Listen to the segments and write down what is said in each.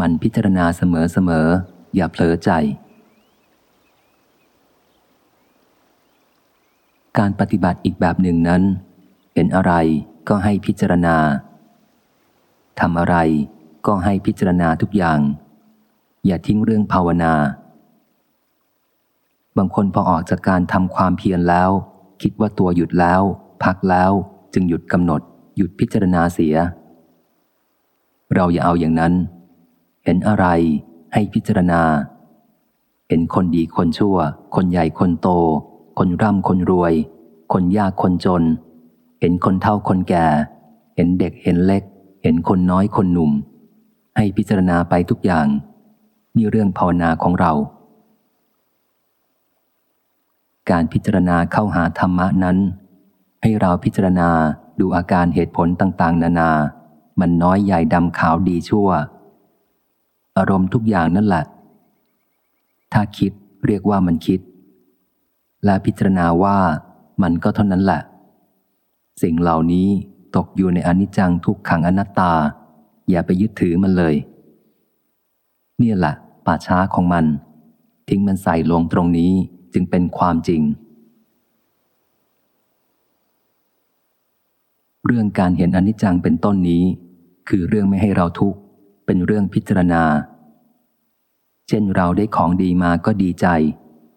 มันพิจารณาเสมอๆอย่าเผลอใจ การปฏิบัติอีกแบบหนึ่งนั้นเห็นอะไรก็ให้พิจารณาทำอะไรก็ให้พิจารณาทุกอย่าง อย่าทิ้งเรื่องภาวนา บางคนพอออกจากการทำความเพียรแล้ว คิดว่าตัวหยุดแล้ว พักแล้วจึงหยุดกำหนด หยุดพิจารณาเสีย เราอย่าเอาอย่างนั้น ห็นอะไรให้พิจารณา เห็นคนดีคนชั่ว คนใหญ่คนโต คนร่ำคนรวย คนยากคนจน เห็นคนเฒ่าคนแก่ เห็นเด็กเห็นเล็ก เห็นคนน้อยคนหนุ่ม ให้พิจารณาไปทุกอย่าง นี่เรื่องภาวนาของเรา การพิจารณาเข้าหาธรรมะนั้น ให้เราพิจารณาดูอาการเหตุผลต่าง ๆ นานา มันน้อยใหญ่ดำขาวดีชั่ว อารมณ์ทุกอย่างนั่นแหละ ถ้าคิดเรียกว่ามันคิด และพิจารณาว่ามันก็เท่านั้นแหละ สิ่งเหล่านี้ตกอยู่ในอนิจจังทุกขังอนัตตา อย่าไปยึดถือมันเลย เนี่ยแหละป่าช้าของมัน ทิ้งมันใส่ลงตรงนี้จึงเป็นความจริง เรื่องการเห็นอนิจจังเป็นต้นนี้ คือเรื่องไม่ให้เราทุกข์เป็นเรื่องพิจารณา เช่นเราได้ของดีมาก็ดีใจ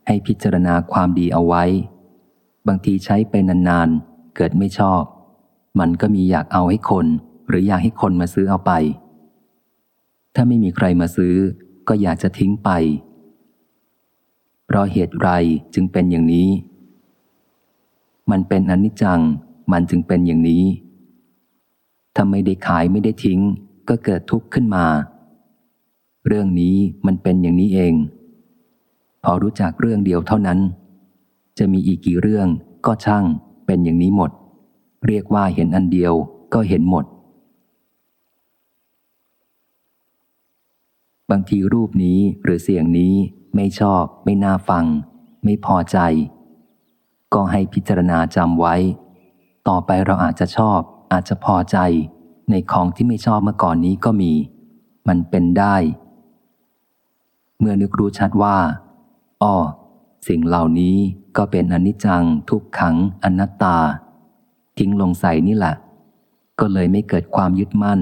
ให้พิจารณาความดีเอาไว้ บางทีใช้ไปนานๆ เกิดไม่ชอบ มันก็มีอยากเอาให้คน หรืออยากให้คนมาซื้อเอาไป ถ้าไม่มีใครมาซื้อ ก็อยากจะทิ้งไป เพราะเหตุไรจึงเป็นอย่างนี้ มันเป็นอนิจจัง มันจึงเป็นอย่างนี้ถ้าไม่ได้ขายไม่ได้ทิ้ง ก็เกิดทุกข์ขึ้นมา รื่องนี้มันเป็นอย่างนี้เอง พอรู้จักเรื่องเดียวเท่านั้น จะมีอีกกี่เรื่องก็ช่างเป็นอย่างนี้หมด เรียกว่าเห็นอันเดียวก็เห็นหมด บางทีรูปนี้หรือเสียงนี้ไม่ชอบ ไม่น่าฟัง ไม่พอใจ ก็ให้พิจารณาจำไว้ ต่อไปเราอาจจะชอบ อาจจะพอใจ ในของที่ไม่ชอบเมื่อก่อนนี้ก็มี มันเป็นได้ เมื่อนึกรู้ชัดว่าอ้อสิ่งเหล่านี้ก็เป็นอนิจจัง ทุกขัง อนัตตา ทิ้งลงใส่นี่แหละ ก็เลยไม่เกิดความยึดมั่น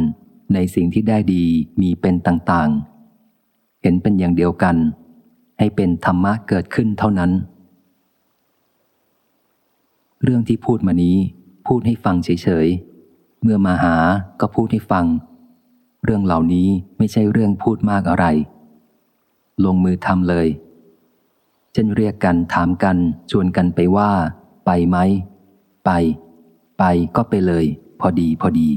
ในสิ่งที่ได้ดีมีเป็นต่างๆ เห็นเป็นอย่างเดียวกัน ให้เป็นธรรมะเกิดขึ้นเท่านั้น เรื่องที่พูดมานี้ พูดให้ฟังเฉยๆ เมื่อมาหาก็พูดให้ฟัง เรื่องเหล่านี้ไม่ใช่เรื่องพูดมากอะไร ลงมือทำเลย เช่นเรียกกันถามกัน ชวนกันไปว่า ไปไหม ไป ไปก็ไปเลย พอดีพอดี